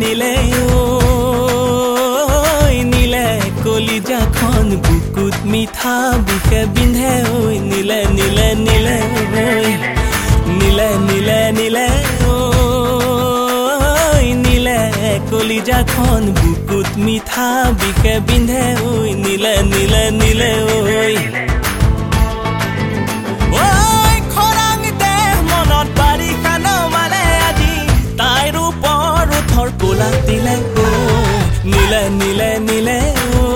নীলে ঐ নীলে কলিজাখন বুকুত মিঠা বিষে বিন্ধে ঐ নীলে নীলে নীলে নীলে নীলে নীলে ঐ নীলে কলিজাখন বুকুত মিঠা বিষে বিন্ধে ঐ নীলে নীলে নীলে ঐ দিলে ঐ নীলে নীলে নীলে ঐ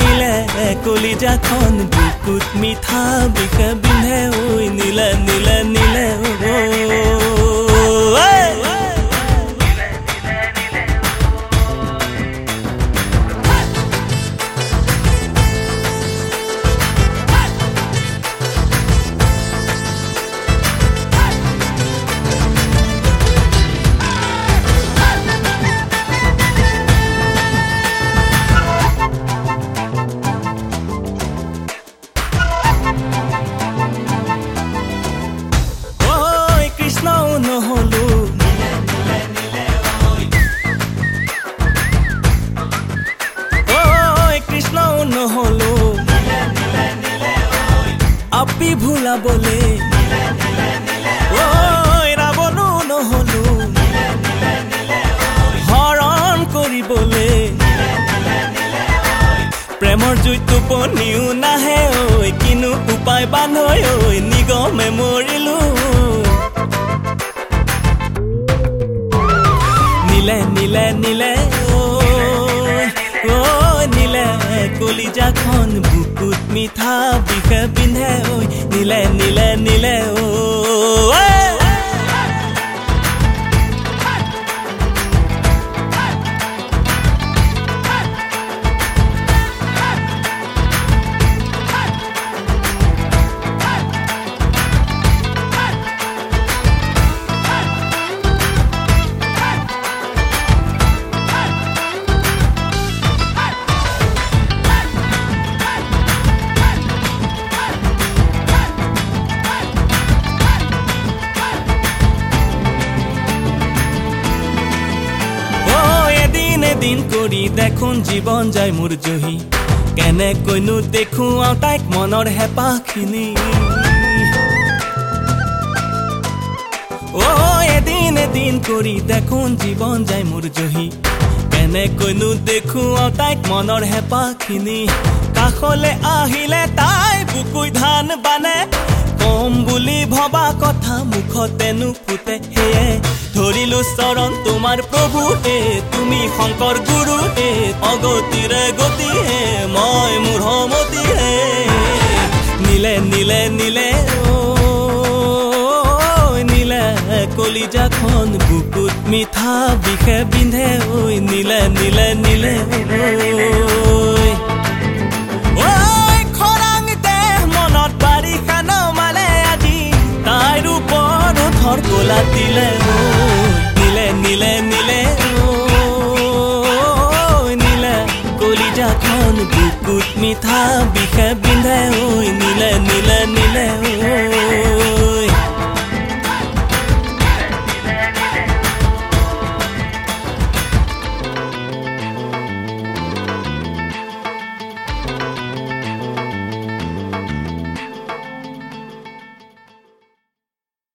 নীলে কলিজাখন বুকুত মিঠা বিষে বিন্ধে ঐ নীলে নীলে ভুলাবলে ঐ ৰাৱণো নহলো। হৰণ কৰিবলে প্ৰেমৰ জুইত টোপনিও নাহে ঐ কিনো উপায় বান্ধৈ ঐ নিগমে মৰিলো। নীলে নীলে নীলে কলিজাখন বুকুত মিঠা বিষে পিন্ধে ঐ নীলে নীলে নীলে ঐ। এদিন কৰি দেখোন জীৱন যায় মোৰ জহি কেনেকৈনো দেখো আৰু তাইক মনৰ হেঁপাহখিনি। ঐ এদিন এদিন কৰি দেখোন জীৱন যায় মোৰ জহি কেনেকৈনো দেখো আৰু তাইক মনৰ হেঁপাহখিনি। কাষলে আহিলে তাই বুকুই ধান বানে। কম বুলি ভবা কথা মুখতেনো ফুটে সেয়ে ধৰিলো চৰণ তোমাৰ প্ৰভু হে তুমি শংকৰ গুৰু হে অগতিৰে গতি হে মই মোৰ সমতি হে নীলে নীলে নীলে নীলে কলিজাখন বুকুত মিঠা বিষে বিন্ধে ঐ নীলে নীলে নীলে ঐ। ঐ নীলে নীলে নীলে নীলে কলিজাখন বুকুত মিঠা বিষে বিন্ধে ঐ নীলে নীলে নীলে ঐ